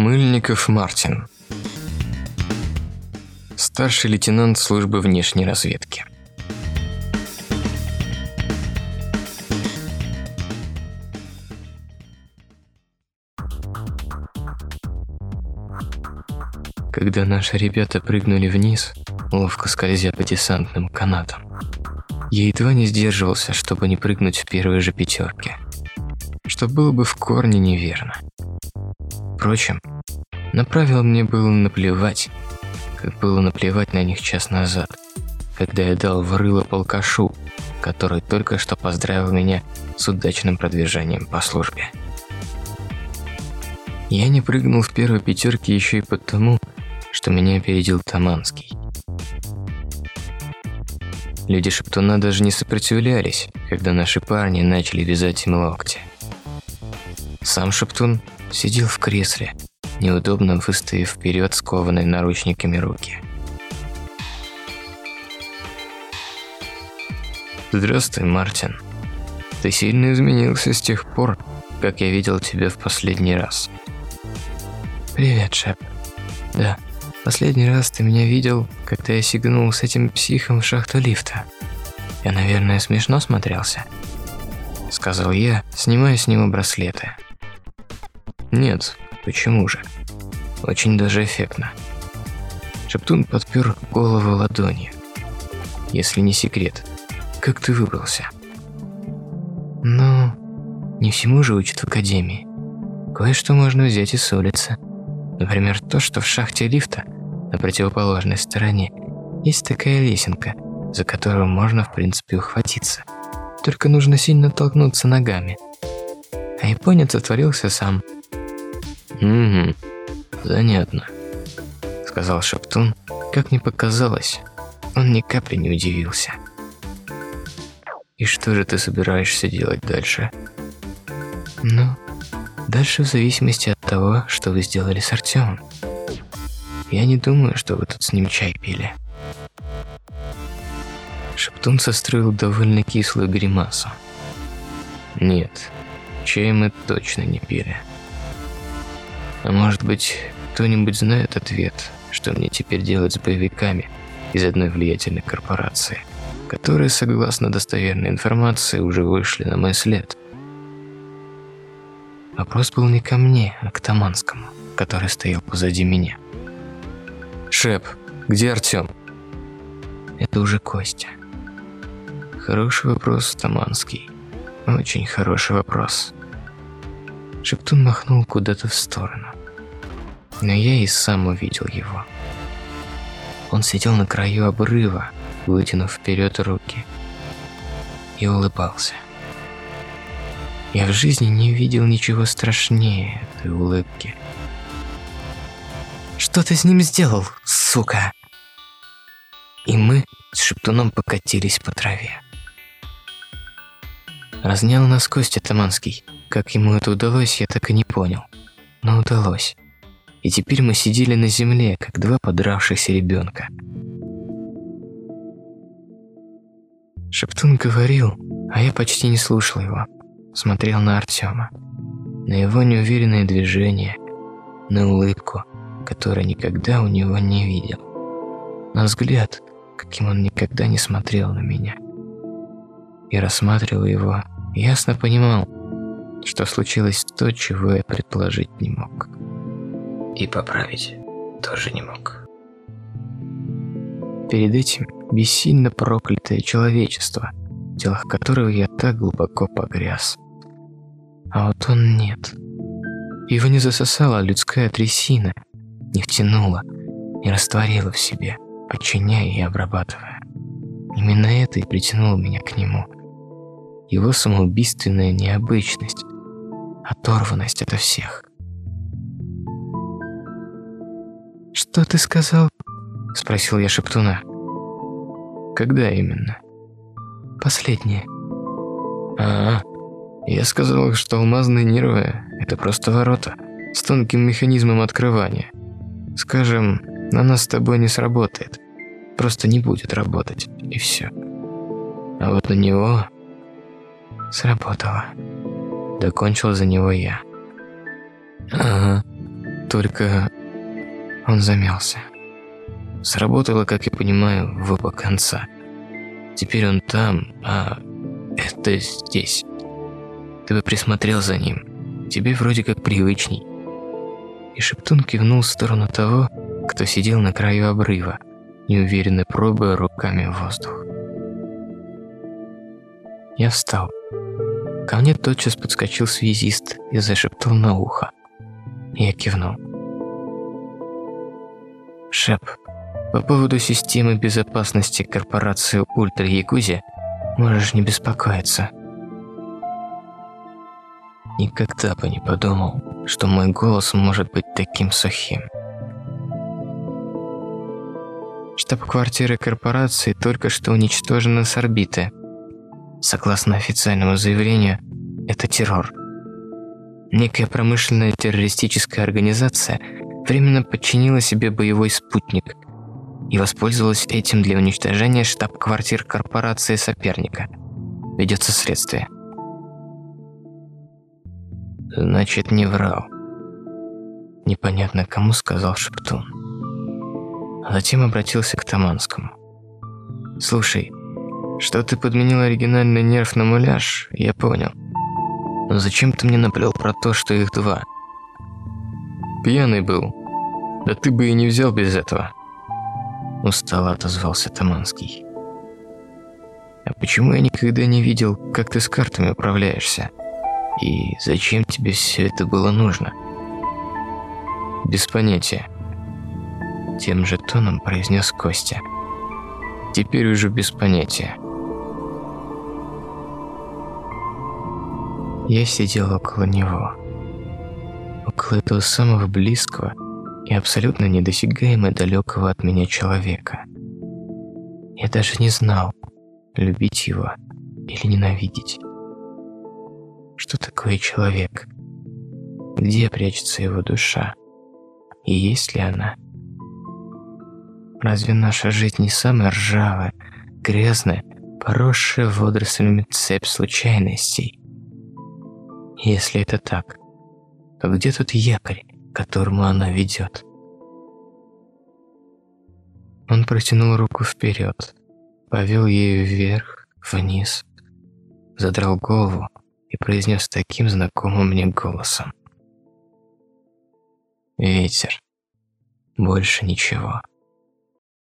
Мыльников Мартин. Старший лейтенант службы внешней разведки. Когда наши ребята прыгнули вниз, ловко скользя по десантным канатам, я едва не сдерживался, чтобы не прыгнуть в первые же пятерки, что было бы в корне неверно. Впрочем, на правила мне было наплевать, как было наплевать на них час назад, когда я дал в рыло полкашу, который только что поздравил меня с удачным продвижением по службе. Я не прыгнул в первой пятерке еще и потому, что меня опередил Таманский. Люди Шептуна даже не сопротивлялись, когда наши парни начали вязать им локти. Сам Шептун сидел в кресле, неудобно выставив вперед скованные наручниками руки. «Здравствуй, Мартин. Ты сильно изменился с тех пор, как я видел тебя в последний раз». «Привет, Шеп. Да, последний раз ты меня видел, когда я сигнул с этим психом в шахту лифта. Я, наверное, смешно смотрелся?» Сказал я, снимая с него браслеты. Нет, почему же? Очень даже эффектно. Шептун подпер голову ладонью. Если не секрет, как ты выбрался? Ну, не всему же учат в академии. Кое-что можно взять и с улицы. Например, то, что в шахте лифта на противоположной стороне есть такая лесенка, за которую можно в принципе ухватиться. Только нужно сильно толкнуться ногами. А японец отворился сам – «Угу, занятно», — сказал Шептун. Как мне показалось, он ни капли не удивился. «И что же ты собираешься делать дальше?» «Ну, дальше в зависимости от того, что вы сделали с Артемом. Я не думаю, что вы тут с ним чай пили». Шептун состроил довольно кислую гримасу. «Нет, чай мы точно не пили». А может быть, кто-нибудь знает ответ, что мне теперь делать с боевиками из одной влиятельной корпорации, которые, согласно достоверной информации, уже вышли на мой след? Вопрос был не ко мне, а к Таманскому, который стоял позади меня. «Шеп, где Артем?» Это уже Костя. Хороший вопрос, Таманский. Очень хороший вопрос. Шептун махнул куда-то в сторону. Но я и сам увидел его. Он сидел на краю обрыва, вытянув вперед руки, и улыбался. Я в жизни не видел ничего страшнее этой улыбки. «Что ты с ним сделал, сука?» И мы с Шептуном покатились по траве. Разнял нас Костя Таманский. Как ему это удалось, я так и не понял. Но удалось. И теперь мы сидели на земле, как два подравшихся ребенка. Шептун говорил, а я почти не слушал его. Смотрел на Артема. На его неуверенные движения, на улыбку, которую никогда у него не видел. На взгляд, каким он никогда не смотрел на меня. И рассматривал его, ясно понимал, что случилось то, чего я предположить не мог. И поправить тоже не мог. Перед этим бессильно проклятое человечество, в делах которого я так глубоко погряз. А вот он нет. Его не засосала людская трясина, не втянула, не растворила в себе, подчиняя и обрабатывая. Именно это и притянуло меня к нему. Его самоубийственная необычность, оторванность ото всех. «Что ты сказал?» – спросил я Шептуна. «Когда именно?» «Последнее». «А, -а я сказал, что алмазные нервы – это просто ворота с тонким механизмом открывания. Скажем, на нас с тобой не сработает, просто не будет работать, и все. А вот на него сработало. Докончил за него я. Ага. только он замялся. Сработало, как я понимаю, в оба конца. Теперь он там, а это здесь. Ты бы присмотрел за ним. Тебе вроде как привычней. И Шептун кивнул в сторону того, кто сидел на краю обрыва, неуверенно пробуя руками воздух. Я встал. Ко мне тотчас подскочил связист и зашептал на ухо. Я кивнул. Шеп, по поводу системы безопасности корпорации Ультра Якузи можешь не беспокоиться. Никогда бы не подумал, что мой голос может быть таким сухим. Штаб-квартира корпорации только что уничтожена с орбиты. Согласно официальному заявлению, это террор. Некая промышленная террористическая организация временно подчинила себе боевой спутник – и воспользовалась этим для уничтожения штаб-квартир корпорации соперника. Ведется следствие. Значит, не врал. Непонятно кому сказал Шептун. А затем обратился к Таманскому. «Слушай, что ты подменил оригинальный нерв на муляж, я понял. Но зачем ты мне наплел про то, что их два?» «Пьяный был. Да ты бы и не взял без этого», Устало отозвался Таманский. А почему я никогда не видел, как ты с картами управляешься? И зачем тебе все это было нужно? Без понятия. Тем же тоном произнес Костя. Теперь уже без понятия. Я сидел около него. Около этого самого близкого и абсолютно недосягаемо далекого от меня человека. Я даже не знал, любить его или ненавидеть. Что такое человек? Где прячется его душа? И есть ли она? Разве наша жизнь не самая ржавая, грязная, поросшая водорослями цепь случайностей? Если это так, то где тут якорь, которому она ведет. Он протянул руку вперед, повел ею вверх, вниз, задрал голову и произнес таким знакомым мне голосом. Ветер. Больше ничего.